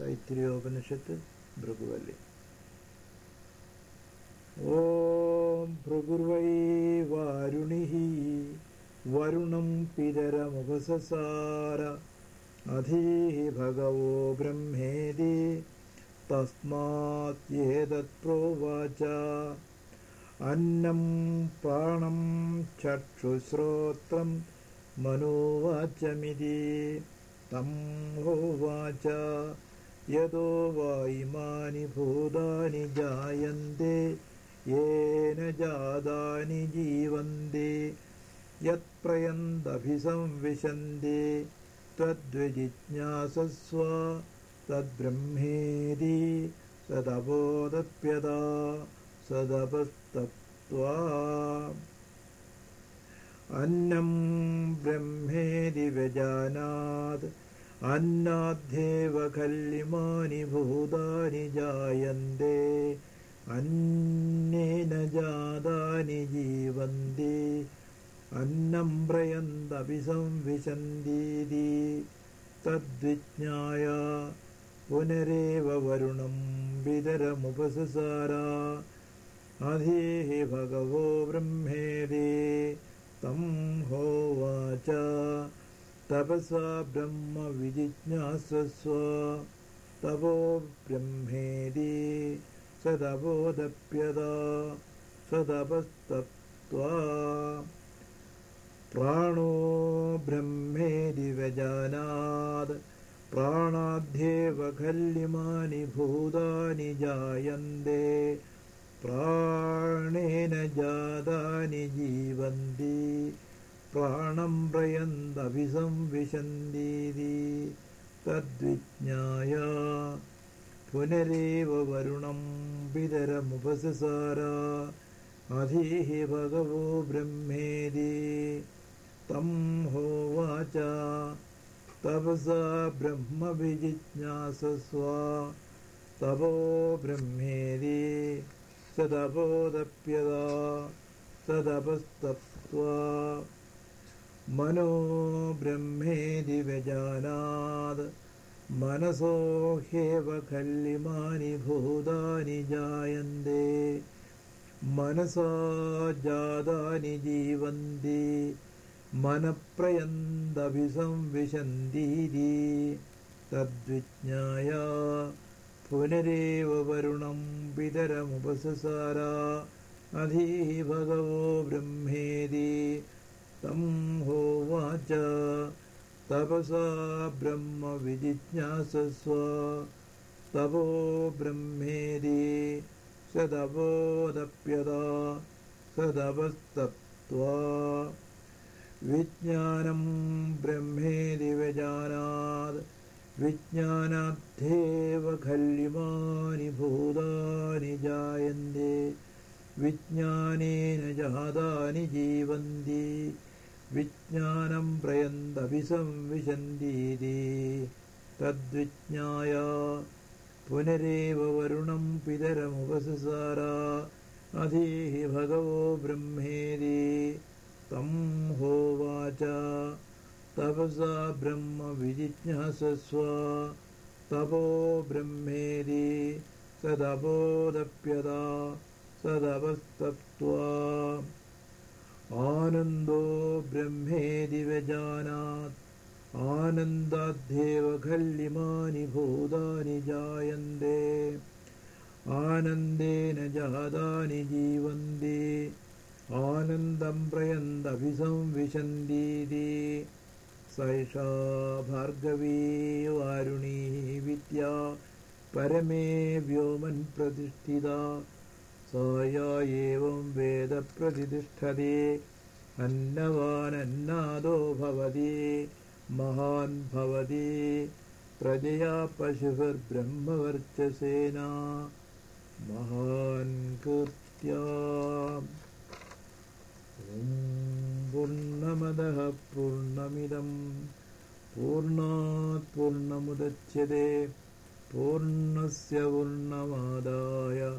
तैत्तिर्योपनिषत् भृगुवल्लि ॐ भृगुर्वै वारुणिः वरुणं पितरमुपससार अधीः भगवो ब्रह्मेदि तस्मात्येतत्प्रोवाच अन्नं प्राणं चक्षुश्रोत्रं मनोवाचमिति तं होवाच वा इमानि भूतानि जायन्ते येन जातानि जीवन्ते यत्प्रयन्तभिसंविशन्ते त्वद्विजिज्ञासस्व तद्ब्रह्मेदि सदबोधप्यदा सदपस्तप्त्वा। अन्नं ब्रह्मेदि व्यजानात् अन्नाध्येव खल्लिमानि भूतानि जायन्ते अन्येन जातानि जीवन्ति अन्नं प्रयन्तपि संविशन्तीति तद्विज्ञाय पुनरेव वरुणं विदरमुपससारा अधीः भगवो ब्रह्मेदे तं होवाच तपसा ब्रह्म विजिज्ञासस्व। तपो ब्रह्मेदि सदबोधप्यदा सदपस्तप्त्वा। प्राणो ब्रह्मेदि व्यजानात् प्राणाध्येव खल्लिमानि भूतानि जायन्ते। प्राणेन जातानि जीवन्ति प्राणं प्रयन्तभिसंविशन्तीति तद्विज्ञाय पुनरेव वरुणं पितरमुपससार अधीः भगवो ब्रह्मेदि तं होवाच तपसा ब्रह्मविजिज्ञासस्व तपो ब्रह्मेदि सदपोदप्यदा सदपस्तप्त्वा मनो ब्रह्मेदि व्यजानात् मनसो ह्येव खल्लिमानि भूतानि जायन्ते। मनसा जातानि जीवन्ति। मनप्रयन्तभिसंविशन्तीति तद्विज्ञाय पुनरेव वरुणं पितरमुपससारा। अधीः भगवो ब्रह्मेदि तं होवाच तपसा ब्रह्म विजिज्ञासस्व। तपो ब्रह्मेदि सदबोधप्यदा सदपस्तप्त्वा विज्ञानं ब्रह्मेदि व्यजानात्। विज्ञानाद्धेव खल्लिमानि भूतानि जायन्ते। विज्ञानेन जातानि जीवन्ति विज्ञानं प्रयन्तभिसंविशन्तीति तद्विज्ञाय पुनरेव वरुणं पितरमुपससारा अधीः भगवो ब्रह्मेदि तं होवाच तपसा ब्रह्म विजिज्ञासस्व तपो ब्रह्मेदि सदबोधप्यदा सदपस्तप्त्वा आनन्दो ब्रह्मेदि व्यजानात् आनन्दाध्येव खल्लिमानि भूतानि जायन्ते। आनन्देन जातानि जीवन्ति। आनन्दं प्रयन्तभिसंविशन्तीति सैषा भार्गवी वारुणी विद्या परमे व्योमन् प्रतिष्ठिता सा एवं वेदप्रतिष्ठते अन्नवानन्नादो भवति महान् भवति। प्रजया पशुभिर्ब्रह्मवर्चसेना महान् कृत्या। पूर्णमदः पूर्णमिदं पूर्णात् पूर्णमुदच्यते पूर्णस्य पूर्णमादाय